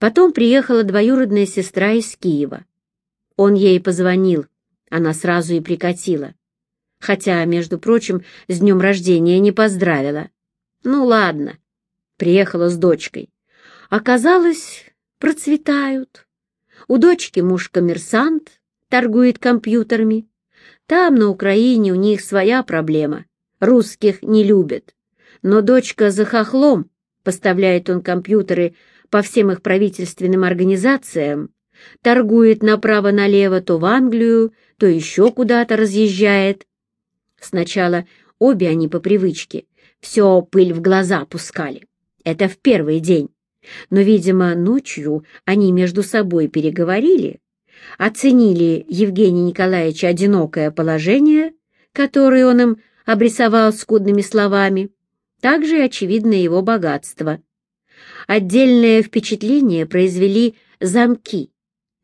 Потом приехала двоюродная сестра из Киева. Он ей позвонил, она сразу и прикатила. Хотя, между прочим, с днем рождения не поздравила. Ну ладно, приехала с дочкой. Оказалось, процветают. У дочки муж коммерсант, торгует компьютерами. Там, на Украине, у них своя проблема. Русских не любят. Но дочка за хохлом, поставляет он компьютеры по всем их правительственным организациям, торгует направо-налево то в Англию, то еще куда-то разъезжает. Сначала обе они по привычке все пыль в глаза пускали. Это в первый день. Но, видимо, ночью они между собой переговорили, оценили Евгения Николаевича одинокое положение, которое он им обрисовал скудными словами, также очевидно, его богатство. Отдельное впечатление произвели замки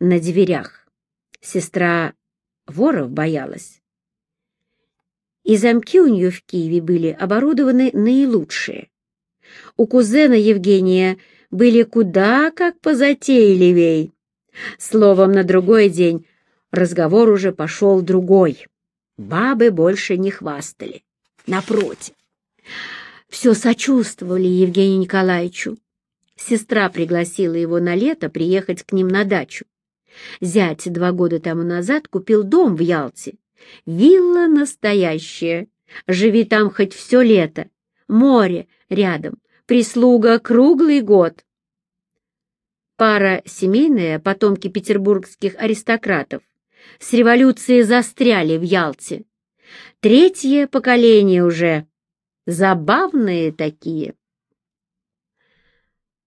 на дверях. Сестра воров боялась. И замки у нее в Киеве были оборудованы наилучшие. У кузена Евгения были куда как позатейливей. Словом, на другой день разговор уже пошел другой. Бабы больше не хвастали. Напротив, все сочувствовали Евгению Николаевичу. Сестра пригласила его на лето приехать к ним на дачу. Зять два года тому назад купил дом в Ялте. Вилла настоящая. Живи там хоть все лето. Море рядом. Прислуга круглый год. Пара семейная, потомки петербургских аристократов, с революцией застряли в Ялте. Третье поколение уже. Забавные такие.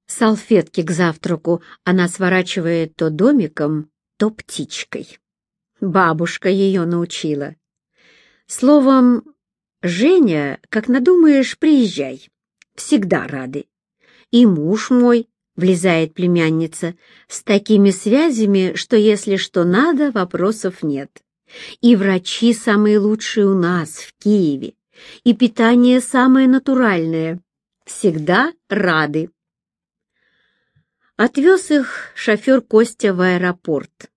Салфетки к завтраку она сворачивает то домиком, то птичкой. Бабушка ее научила. Словом, Женя, как надумаешь, приезжай. Всегда рады. И муж мой, влезает племянница, с такими связями, что если что надо, вопросов нет. И врачи самые лучшие у нас, в Киеве, и питание самое натуральное. Всегда рады. Отвез их шофер Костя в аэропорт.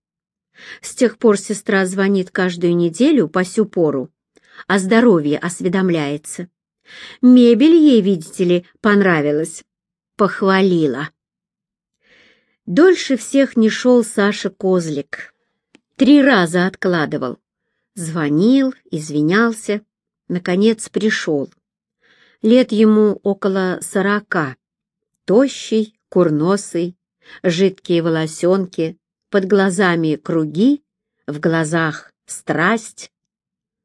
С тех пор сестра звонит каждую неделю по сю пору, о здоровье осведомляется. Мебель ей, видите ли, понравилась. Похвалила. Дольше всех не шел Саша Козлик. Три раза откладывал. Звонил, извинялся. Наконец пришел. Лет ему около сорока. Тощий, курносый, жидкие волосенки, под глазами круги, в глазах страсть.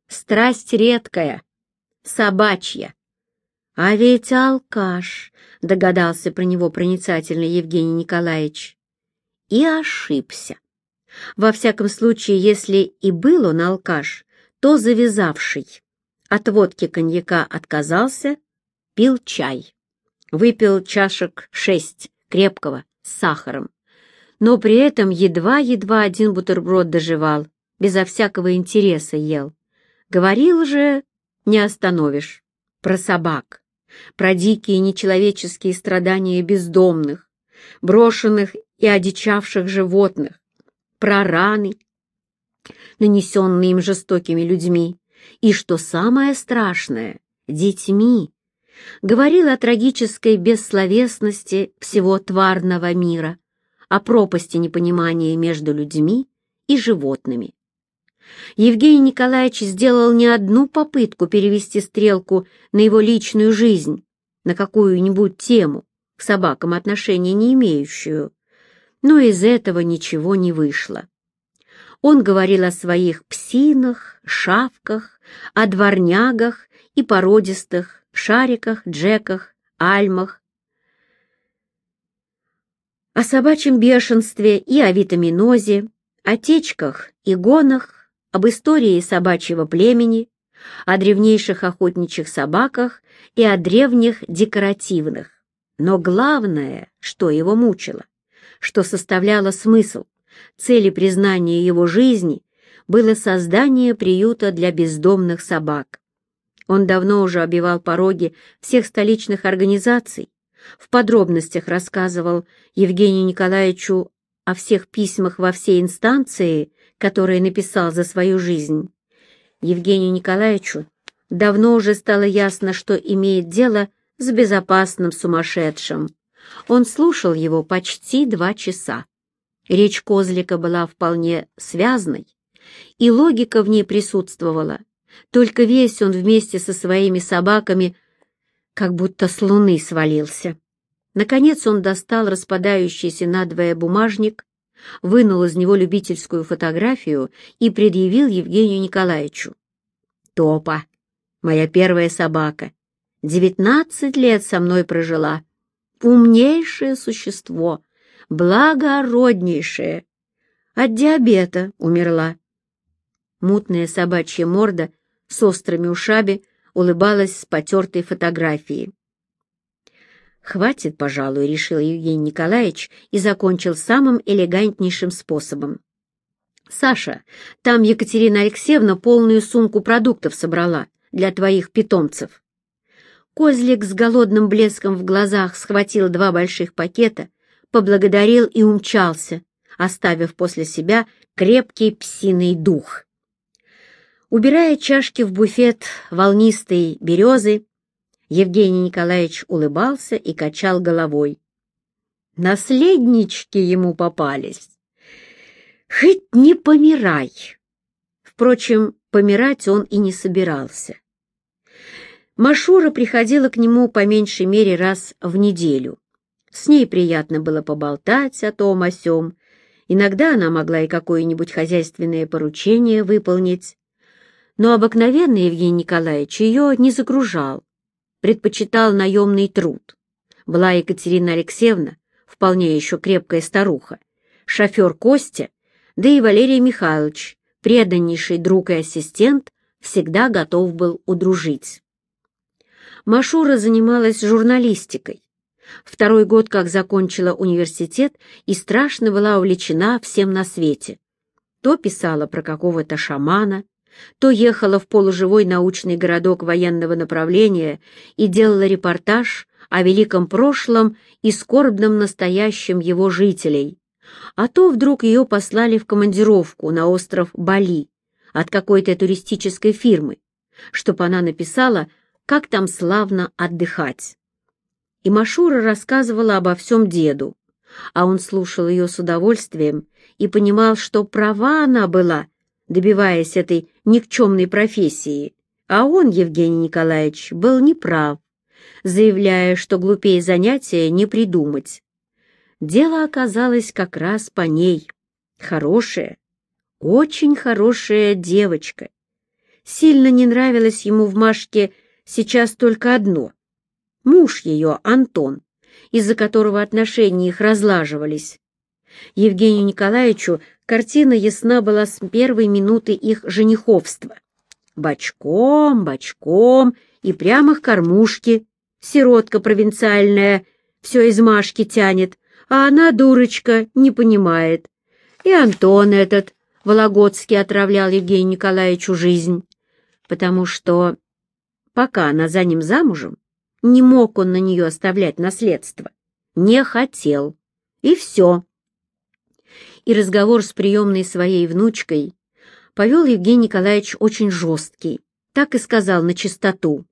Страсть редкая, собачья. А ведь алкаш, догадался про него проницательный Евгений Николаевич. И ошибся. Во всяком случае, если и был он алкаш, то завязавший. От водки коньяка отказался, пил чай. Выпил чашек шесть, крепкого, с сахаром. Но при этом едва-едва один бутерброд доживал, безо всякого интереса ел. Говорил же, не остановишь, про собак, про дикие нечеловеческие страдания бездомных, брошенных и одичавших животных, про раны, нанесенные им жестокими людьми, и, что самое страшное, детьми, говорил о трагической бессловесности всего тварного мира, о пропасти непонимания между людьми и животными. Евгений Николаевич сделал не одну попытку перевести стрелку на его личную жизнь, на какую-нибудь тему, к собакам отношения не имеющую, но из этого ничего не вышло. Он говорил о своих псинах, шавках, о дворнягах и породистых, шариках, джеках, альмах, о собачьем бешенстве и о витаминозе, о течках и гонах, об истории собачьего племени, о древнейших охотничьих собаках и о древних декоративных. Но главное, что его мучило, что составляло смысл, цели признания его жизни, было создание приюта для бездомных собак. Он давно уже обивал пороги всех столичных организаций, в подробностях рассказывал Евгению Николаевичу о всех письмах во все инстанции, которые написал за свою жизнь, Евгению Николаевичу давно уже стало ясно, что имеет дело с безопасным сумасшедшим. Он слушал его почти два часа. Речь Козлика была вполне связной, и логика в ней присутствовала. Только весь он вместе со своими собаками как будто с луны свалился. Наконец он достал распадающийся надвое бумажник, вынул из него любительскую фотографию и предъявил Евгению Николаевичу. «Топа, моя первая собака, девятнадцать лет со мной прожила. Умнейшее существо, благороднейшее. От диабета умерла. Мутная собачья морда с острыми ушами улыбалась с потертой фотографией. «Хватит, пожалуй», — решил Евгений Николаевич и закончил самым элегантнейшим способом. «Саша, там Екатерина Алексеевна полную сумку продуктов собрала для твоих питомцев». Козлик с голодным блеском в глазах схватил два больших пакета, поблагодарил и умчался, оставив после себя крепкий псиный дух. Убирая чашки в буфет волнистой березы, Евгений Николаевич улыбался и качал головой. Наследнички ему попались. Хоть не помирай. Впрочем, помирать он и не собирался. Машура приходила к нему по меньшей мере раз в неделю. С ней приятно было поболтать о том о сём. Иногда она могла и какое-нибудь хозяйственное поручение выполнить. Но обыкновенно Евгений Николаевич ее не загружал, предпочитал наемный труд. Была Екатерина Алексеевна, вполне еще крепкая старуха, шофер Костя, да и Валерий Михайлович, преданнейший друг и ассистент, всегда готов был удружить. Машура занималась журналистикой. Второй год, как закончила университет, и страшно была увлечена всем на свете. То писала про какого-то шамана, то ехала в полуживой научный городок военного направления и делала репортаж о великом прошлом и скорбном настоящем его жителей. А то вдруг ее послали в командировку на остров Бали от какой-то туристической фирмы, чтобы она написала, как там славно отдыхать. И Машура рассказывала обо всем деду, а он слушал ее с удовольствием и понимал, что права она была — добиваясь этой никчемной профессии, а он, Евгений Николаевич, был неправ, заявляя, что глупее занятия не придумать. Дело оказалось как раз по ней. Хорошая, очень хорошая девочка. Сильно не нравилось ему в Машке сейчас только одно. Муж ее, Антон, из-за которого отношения их разлаживались. Евгению Николаевичу Картина ясна была с первой минуты их жениховства. Бочком, бочком и прямо к кормушке. Сиротка провинциальная, все из Машки тянет, а она, дурочка, не понимает. И Антон этот, Вологодский, отравлял Евгению Николаевичу жизнь, потому что, пока она за ним замужем, не мог он на нее оставлять наследство. Не хотел. И все и разговор с приемной своей внучкой повел Евгений Николаевич очень жесткий, так и сказал на чистоту.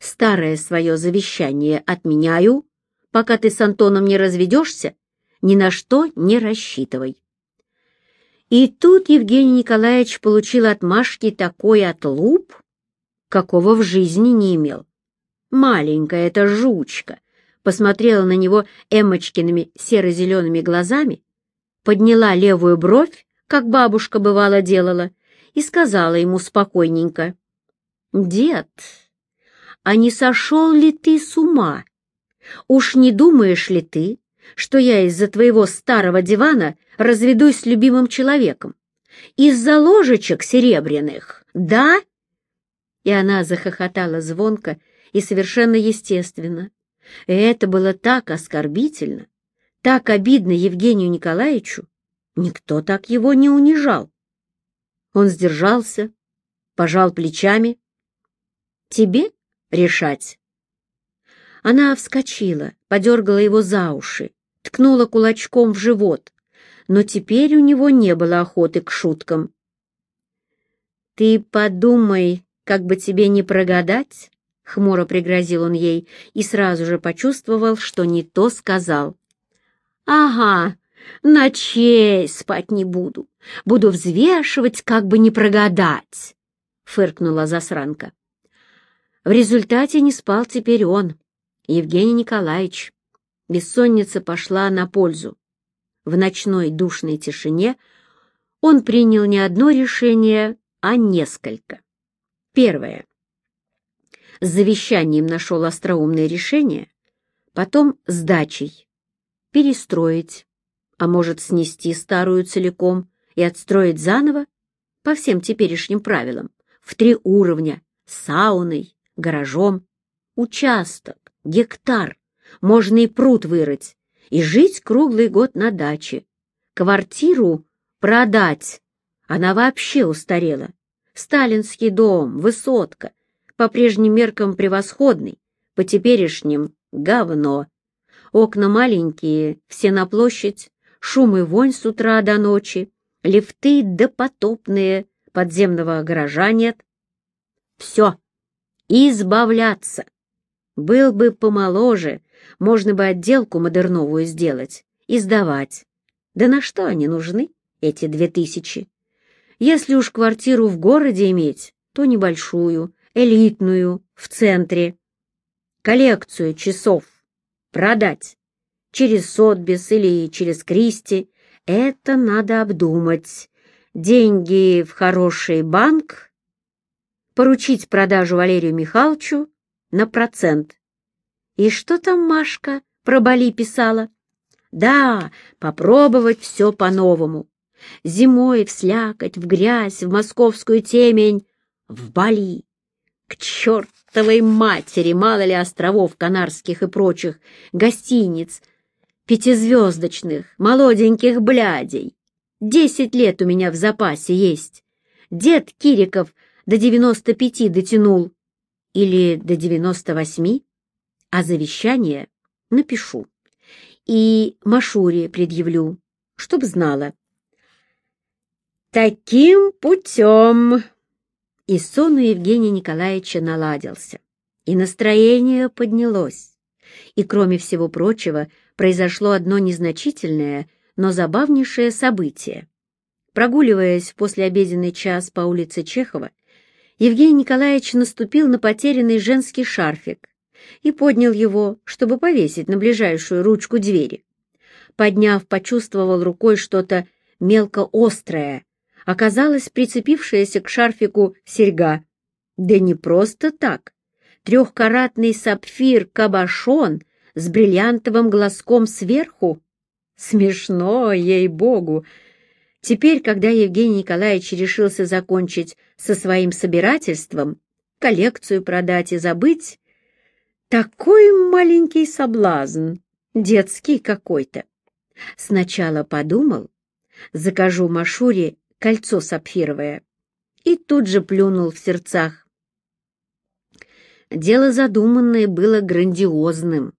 «Старое свое завещание отменяю, пока ты с Антоном не разведешься, ни на что не рассчитывай». И тут Евгений Николаевич получил от Машки такой отлуп, какого в жизни не имел. Маленькая эта жучка посмотрела на него Эммочкиными серо-зелеными глазами подняла левую бровь, как бабушка бывало делала, и сказала ему спокойненько, «Дед, а не сошел ли ты с ума? Уж не думаешь ли ты, что я из-за твоего старого дивана разведусь с любимым человеком? Из-за ложечек серебряных, да?» И она захохотала звонко и совершенно естественно. И это было так оскорбительно, так обидно Евгению Николаевичу, никто так его не унижал. Он сдержался, пожал плечами. «Тебе решать». Она вскочила, подергала его за уши, ткнула кулачком в живот, но теперь у него не было охоты к шуткам. «Ты подумай, как бы тебе не прогадать», — хмуро пригрозил он ей и сразу же почувствовал, что не то сказал. «Ага, ночей спать не буду. Буду взвешивать, как бы не прогадать», — фыркнула засранка. В результате не спал теперь он, Евгений Николаевич. Бессонница пошла на пользу. В ночной душной тишине он принял не одно решение, а несколько. Первое. С завещанием нашел остроумное решение, потом с дачей. Перестроить, а может снести старую целиком и отстроить заново по всем теперешним правилам, в три уровня, сауной, гаражом, участок, гектар, можно и пруд вырыть, и жить круглый год на даче. Квартиру продать, она вообще устарела. Сталинский дом, высотка, по прежним меркам превосходный, по теперешним — говно. Окна маленькие, все на площадь, шум и вонь с утра до ночи, лифты допотопные, подземного гаража нет. Все, избавляться. Был бы помоложе, можно бы отделку модерновую сделать и сдавать. Да на что они нужны, эти две тысячи? Если уж квартиру в городе иметь, то небольшую, элитную, в центре. Коллекцию часов продать через Сотбис или через Кристи. Это надо обдумать. Деньги в хороший банк поручить продажу Валерию Михайловичу на процент. И что там Машка про Бали писала? Да, попробовать все по-новому. Зимой в слякоть, в грязь, в московскую темень, в Бали. К чертовой матери, мало ли островов канарских и прочих, гостиниц, пятизвездочных, молоденьких блядей. Десять лет у меня в запасе есть. Дед Кириков до 95 дотянул или до 98, а завещание напишу и Машуре предъявлю, чтоб знала. Таким путем и сон у Евгения Николаевича наладился, и настроение поднялось. И, кроме всего прочего, произошло одно незначительное, но забавнейшее событие. Прогуливаясь в послеобеденный час по улице Чехова, Евгений Николаевич наступил на потерянный женский шарфик и поднял его, чтобы повесить на ближайшую ручку двери. Подняв, почувствовал рукой что-то мелко острое, оказалось прицепившаяся к шарфику серьга. Да не просто так. Трехкаратный сапфир-кабошон с бриллиантовым глазком сверху. Смешно, ей-богу! Теперь, когда Евгений Николаевич решился закончить со своим собирательством, коллекцию продать и забыть, такой маленький соблазн, детский какой-то. Сначала подумал, закажу Машуре кольцо сапфировое, и тут же плюнул в сердцах. Дело задуманное было грандиозным.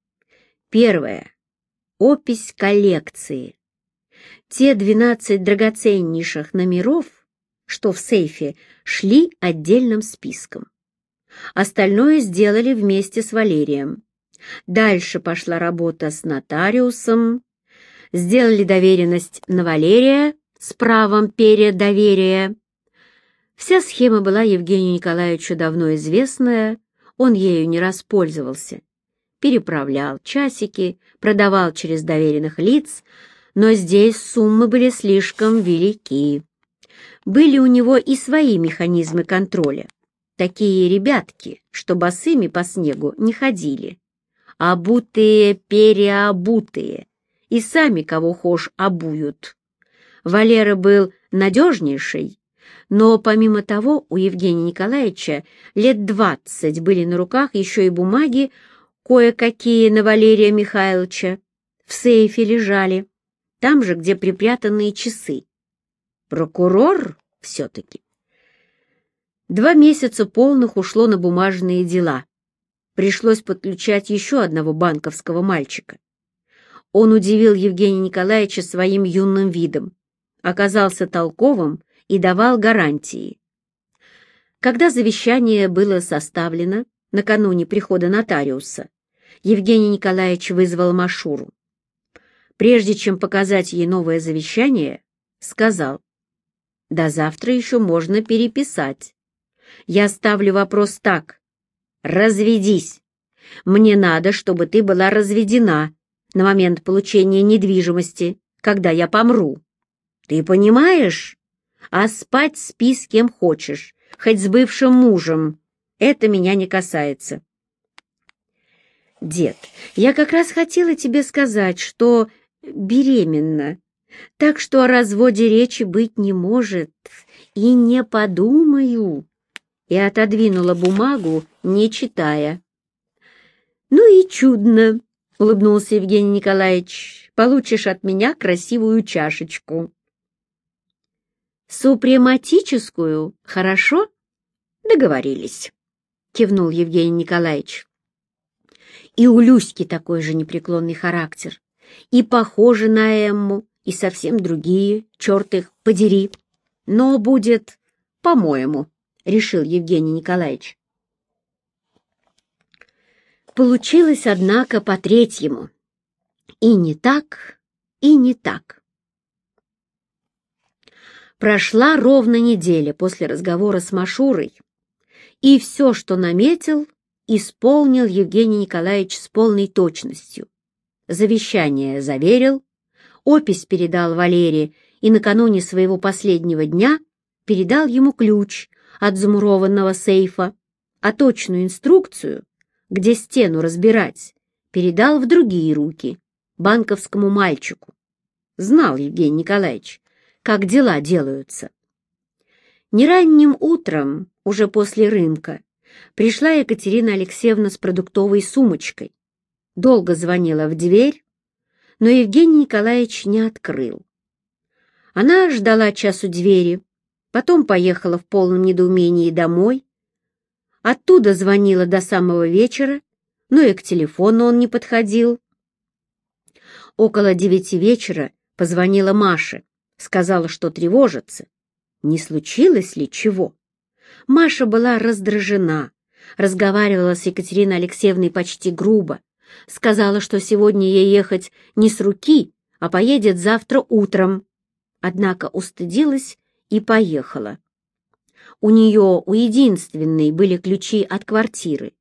Первое. Опись коллекции. Те двенадцать драгоценнейших номеров, что в сейфе, шли отдельным списком. Остальное сделали вместе с Валерием. Дальше пошла работа с нотариусом, сделали доверенность на Валерия с правом передоверия. Вся схема была Евгению Николаевичу давно известная, он ею не распользовался. Переправлял часики, продавал через доверенных лиц, но здесь суммы были слишком велики. Были у него и свои механизмы контроля. Такие ребятки, что босыми по снегу не ходили. Обутые, переобутые. И сами кого хошь обуют. Валера был надежнейший, но помимо того у Евгения Николаевича лет двадцать были на руках еще и бумаги, кое-какие на Валерия Михайловича, в сейфе лежали там же, где припрятанные часы. Прокурор все-таки. Два месяца полных ушло на бумажные дела. пришлось подключать еще одного банковского мальчика. Он удивил Евгения Николаевича своим юным видом, оказался толковым и давал гарантии. Когда завещание было составлено, накануне прихода нотариуса, Евгений Николаевич вызвал Машуру. Прежде чем показать ей новое завещание, сказал, «До завтра еще можно переписать. Я ставлю вопрос так. Разведись. Мне надо, чтобы ты была разведена на момент получения недвижимости, когда я помру. Ты понимаешь? А спать спи с кем хочешь, хоть с бывшим мужем. Это меня не касается. Дед, я как раз хотела тебе сказать, что беременна, так что о разводе речи быть не может, и не подумаю. И отодвинула бумагу, не читая. Ну и чудно, — улыбнулся Евгений Николаевич, — «получишь от меня красивую чашечку». «Супрематическую, хорошо?» «Договорились», — кивнул Евгений Николаевич. «И у Люськи такой же непреклонный характер, и похожи на Эмму, и совсем другие, черт их подери. Но будет, по-моему», — решил Евгений Николаевич. Получилось, однако, по-третьему. И не так, и не так. Прошла ровно неделя после разговора с Машурой, и все, что наметил, исполнил Евгений Николаевич с полной точностью. Завещание заверил, опись передал Валере и накануне своего последнего дня передал ему ключ от замурованного сейфа, а точную инструкцию где стену разбирать, передал в другие руки, банковскому мальчику. Знал Евгений Николаевич, как дела делаются. Не ранним утром, уже после рынка, пришла Екатерина Алексеевна с продуктовой сумочкой. Долго звонила в дверь, но Евгений Николаевич не открыл. Она ждала часу двери, потом поехала в полном недоумении домой, Оттуда звонила до самого вечера, но и к телефону он не подходил. Около девяти вечера позвонила Маше, сказала, что тревожится. Не случилось ли чего? Маша была раздражена, разговаривала с Екатериной Алексеевной почти грубо, сказала, что сегодня ей ехать не с руки, а поедет завтра утром. Однако устыдилась и поехала. У нее, у единственной, были ключи от квартиры.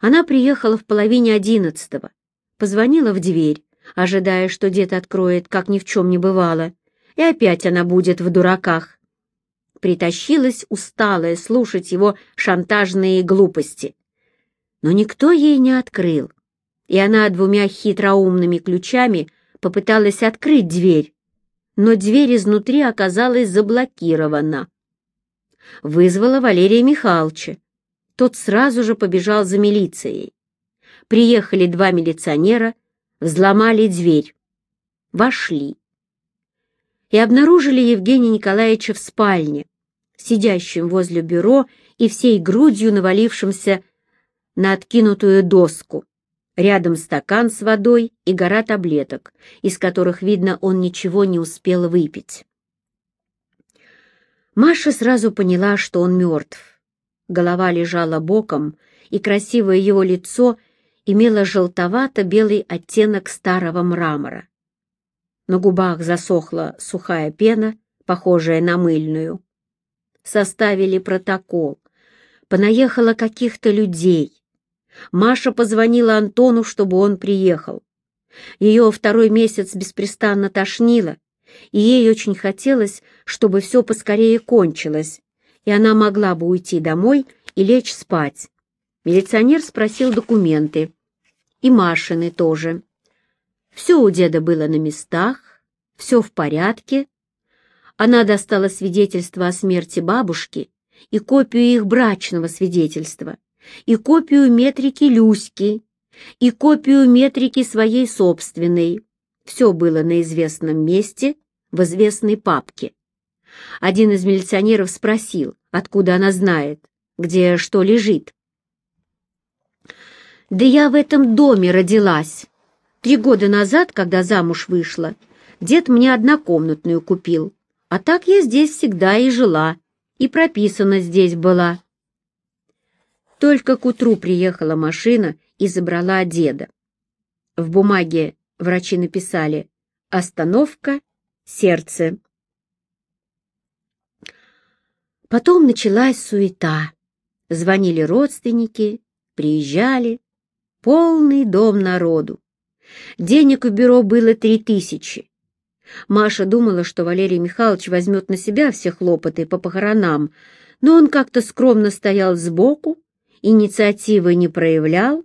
Она приехала в половине одиннадцатого, позвонила в дверь, ожидая, что дед откроет, как ни в чем не бывало, и опять она будет в дураках. Притащилась усталая слушать его шантажные глупости. Но никто ей не открыл, и она двумя хитроумными ключами попыталась открыть дверь, но дверь изнутри оказалась заблокирована вызвала Валерия Михайловича. Тот сразу же побежал за милицией. Приехали два милиционера, взломали дверь. Вошли. И обнаружили Евгения Николаевича в спальне, сидящим возле бюро и всей грудью навалившимся на откинутую доску. Рядом стакан с водой и гора таблеток, из которых, видно, он ничего не успел выпить. Маша сразу поняла, что он мертв. Голова лежала боком, и красивое его лицо имело желтовато-белый оттенок старого мрамора. На губах засохла сухая пена, похожая на мыльную. Составили протокол. Понаехало каких-то людей. Маша позвонила Антону, чтобы он приехал. Ее второй месяц беспрестанно тошнило, и ей очень хотелось, чтобы все поскорее кончилось, и она могла бы уйти домой и лечь спать. Милиционер спросил документы. И Машины тоже. Все у деда было на местах, все в порядке. Она достала свидетельство о смерти бабушки и копию их брачного свидетельства, и копию метрики Люськи, и копию метрики своей собственной. Все было на известном месте в известной папке. Один из милиционеров спросил, откуда она знает, где что лежит. Да я в этом доме родилась. Три года назад, когда замуж вышла, дед мне однокомнатную купил, а так я здесь всегда и жила, и прописана здесь была. Только к утру приехала машина и забрала деда. В бумаге врачи написали «Остановка, сердце». Потом началась суета. Звонили родственники, приезжали. Полный дом народу. Денег в бюро было три тысячи. Маша думала, что Валерий Михайлович возьмет на себя все хлопоты по похоронам, но он как-то скромно стоял сбоку, инициативы не проявлял.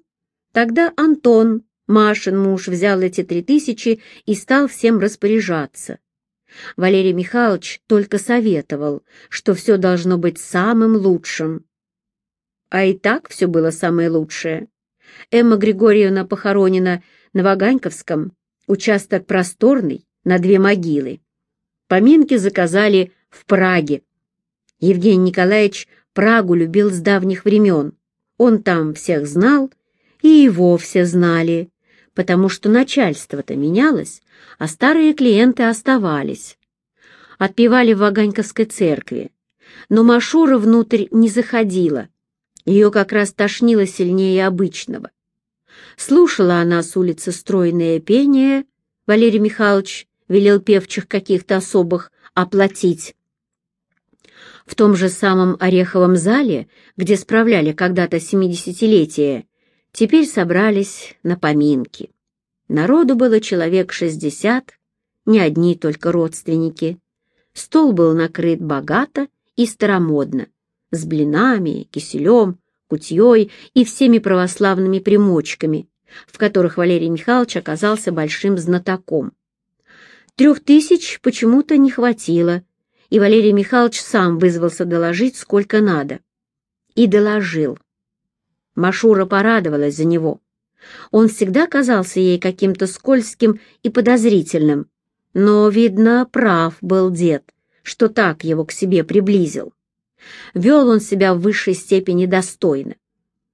Тогда Антон, Машин муж, взял эти три тысячи и стал всем распоряжаться. Валерий Михайлович только советовал, что все должно быть самым лучшим. А и так все было самое лучшее. Эмма Григорьевна похоронена на Ваганьковском, участок просторный, на две могилы. Поминки заказали в Праге. Евгений Николаевич Прагу любил с давних времен. Он там всех знал, и его все знали, потому что начальство-то менялось, а старые клиенты оставались. Отпевали в Ваганьковской церкви, но Машура внутрь не заходила. Ее как раз тошнило сильнее обычного. Слушала она с улицы стройное пение, Валерий Михайлович велел певчих каких-то особых оплатить. В том же самом Ореховом зале, где справляли когда-то семидесятилетие, теперь собрались на поминки. Народу было человек шестьдесят, не одни только родственники. Стол был накрыт богато и старомодно, с блинами, киселем, кутьей и всеми православными примочками, в которых Валерий Михайлович оказался большим знатоком. Трех тысяч почему-то не хватило, и Валерий Михайлович сам вызвался доложить, сколько надо. И доложил. Машура порадовалась за него. Он всегда казался ей каким-то скользким и подозрительным, но, видно, прав был дед, что так его к себе приблизил. Вел он себя в высшей степени достойно.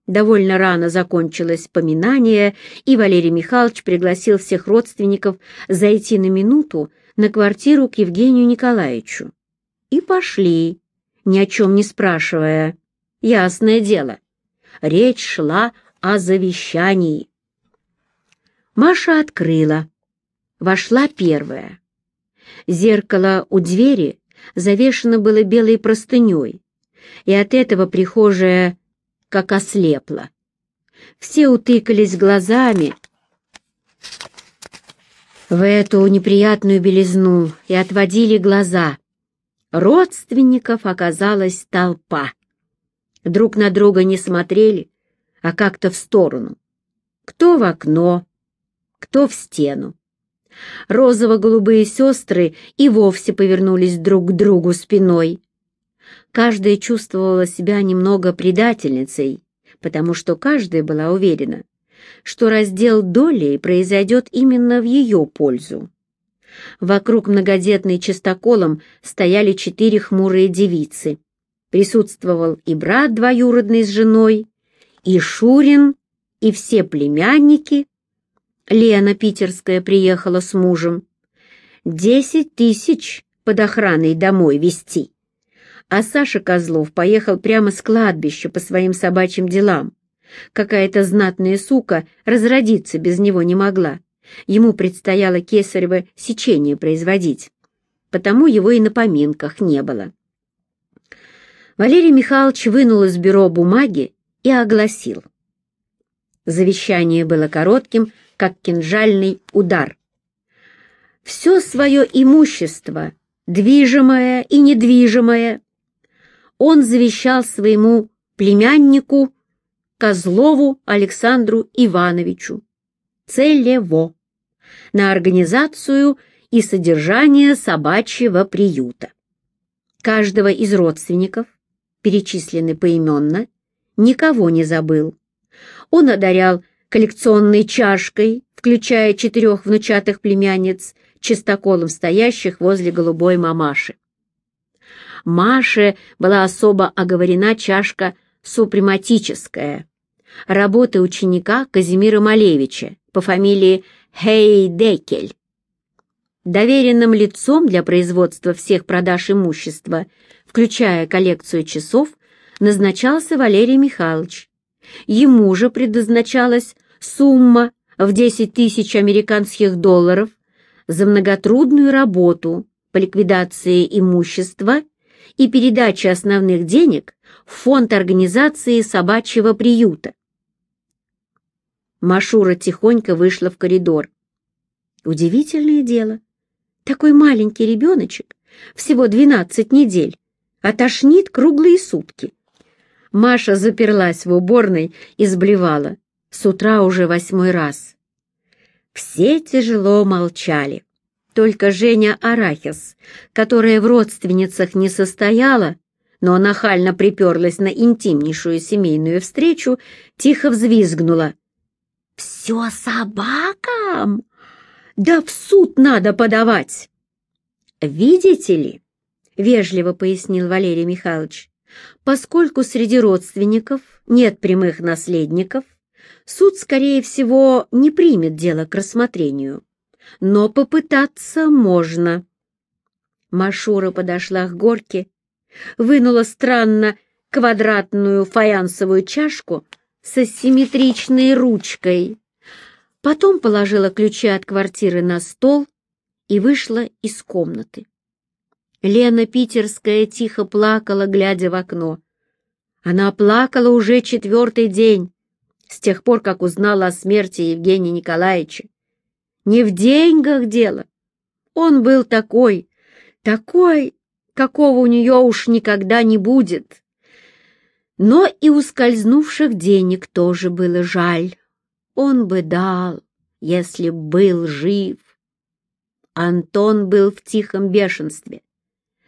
Довольно рано закончилось поминание, и Валерий Михайлович пригласил всех родственников зайти на минуту на квартиру к Евгению Николаевичу. И пошли, ни о чем не спрашивая. Ясное дело, речь шла о завещании. Маша открыла. Вошла первая. Зеркало у двери завешено было белой простыней, и от этого прихожая как ослепла. Все утыкались глазами в эту неприятную белизну и отводили глаза. Родственников оказалась толпа. Друг на друга не смотрели, а как-то в сторону. Кто в окно, кто в стену. Розово-голубые сестры и вовсе повернулись друг к другу спиной. Каждая чувствовала себя немного предательницей, потому что каждая была уверена, что раздел доли произойдет именно в ее пользу. Вокруг многодетной чистоколом стояли четыре хмурые девицы. Присутствовал и брат двоюродный с женой, и Шурин, и все племянники. Лена Питерская приехала с мужем. Десять тысяч под охраной домой вести а Саша Козлов поехал прямо с кладбища по своим собачьим делам. Какая-то знатная сука разродиться без него не могла. Ему предстояло кесарево сечение производить, потому его и на поминках не было. Валерий Михайлович вынул из бюро бумаги и огласил. Завещание было коротким, как кинжальный удар. Все свое имущество, движимое и недвижимое, он завещал своему племяннику Козлову Александру Ивановичу целево на организацию и содержание собачьего приюта. Каждого из родственников, перечисленный поименно, никого не забыл. Он одарял коллекционной чашкой, включая четырех внучатых племянниц, чистоколом стоящих возле голубой мамаши. Маше была особо оговорена чашка супрематическая. работы ученика Казимира Малевича по фамилии Хейдекель. Доверенным лицом для производства всех продаж имущества, включая коллекцию часов, назначался Валерий Михайлович. Ему же предназначалась сумма в 10 тысяч американских долларов за многотрудную работу по ликвидации имущества и передаче основных денег в фонд организации собачьего приюта. Машура тихонько вышла в коридор. Удивительное дело. Такой маленький ребеночек, всего 12 недель, отошнит круглые сутки. Маша заперлась в уборной и сблевала. С утра уже восьмой раз. Все тяжело молчали. Только Женя Арахис, которая в родственницах не состояла, но нахально приперлась на интимнейшую семейную встречу, тихо взвизгнула. «Все собакам! Да в суд надо подавать!» «Видите ли?» — вежливо пояснил Валерий Михайлович. «Поскольку среди родственников нет прямых наследников, суд, скорее всего, не примет дело к рассмотрению. Но попытаться можно». Машура подошла к горке, вынула странно квадратную фаянсовую чашку с асимметричной ручкой, потом положила ключи от квартиры на стол и вышла из комнаты. Лена Питерская тихо плакала, глядя в окно. Она плакала уже четвертый день, с тех пор, как узнала о смерти Евгения Николаевича. Не в деньгах дело. Он был такой, такой, какого у нее уж никогда не будет. Но и ускользнувших денег тоже было жаль. Он бы дал, если б был жив. Антон был в тихом бешенстве.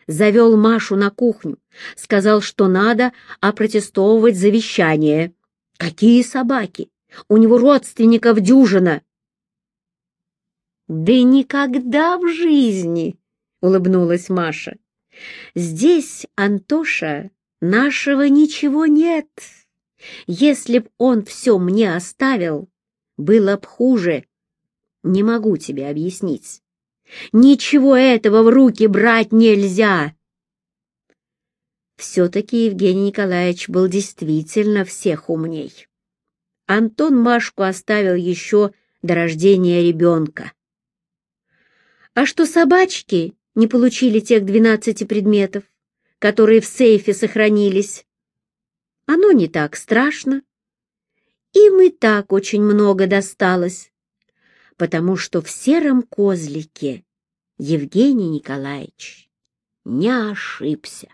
Завел Машу на кухню, сказал, что надо опротестовывать завещание. Какие собаки? У него родственников дюжина. «Да никогда в жизни!» — улыбнулась Маша. «Здесь, Антоша, нашего ничего нет. Если б он все мне оставил, было б хуже. Не могу тебе объяснить. Ничего этого в руки брать нельзя. Все-таки Евгений Николаевич был действительно всех умней. Антон Машку оставил еще до рождения ребенка. А что собачки не получили тех двенадцати предметов, которые в сейфе сохранились? Оно не так страшно. Им и так очень много досталось потому что в сером козлике Евгений Николаевич не ошибся.